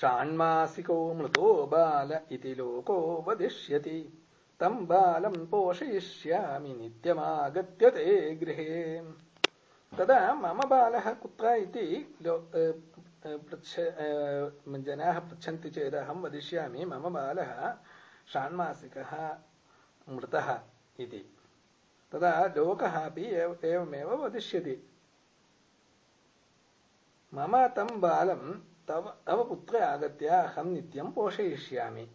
षाण्मासिको मृतो बाल इति लोको वदिष्यति तं बालं पोषयिष्यामि नित्यमागत्य ते गृहे। तदा मम बालः कुत्र इति जनाः पृच्छन्ति अहं वदिष्यामि मम बालः षाण्मासिकः मृतः इति। तदा लोकः अपि एवमेव वदिष्यति। मम तं बालं तव तव पुत्रे आगत्य अहं नित्यं पोषयिष्यामि।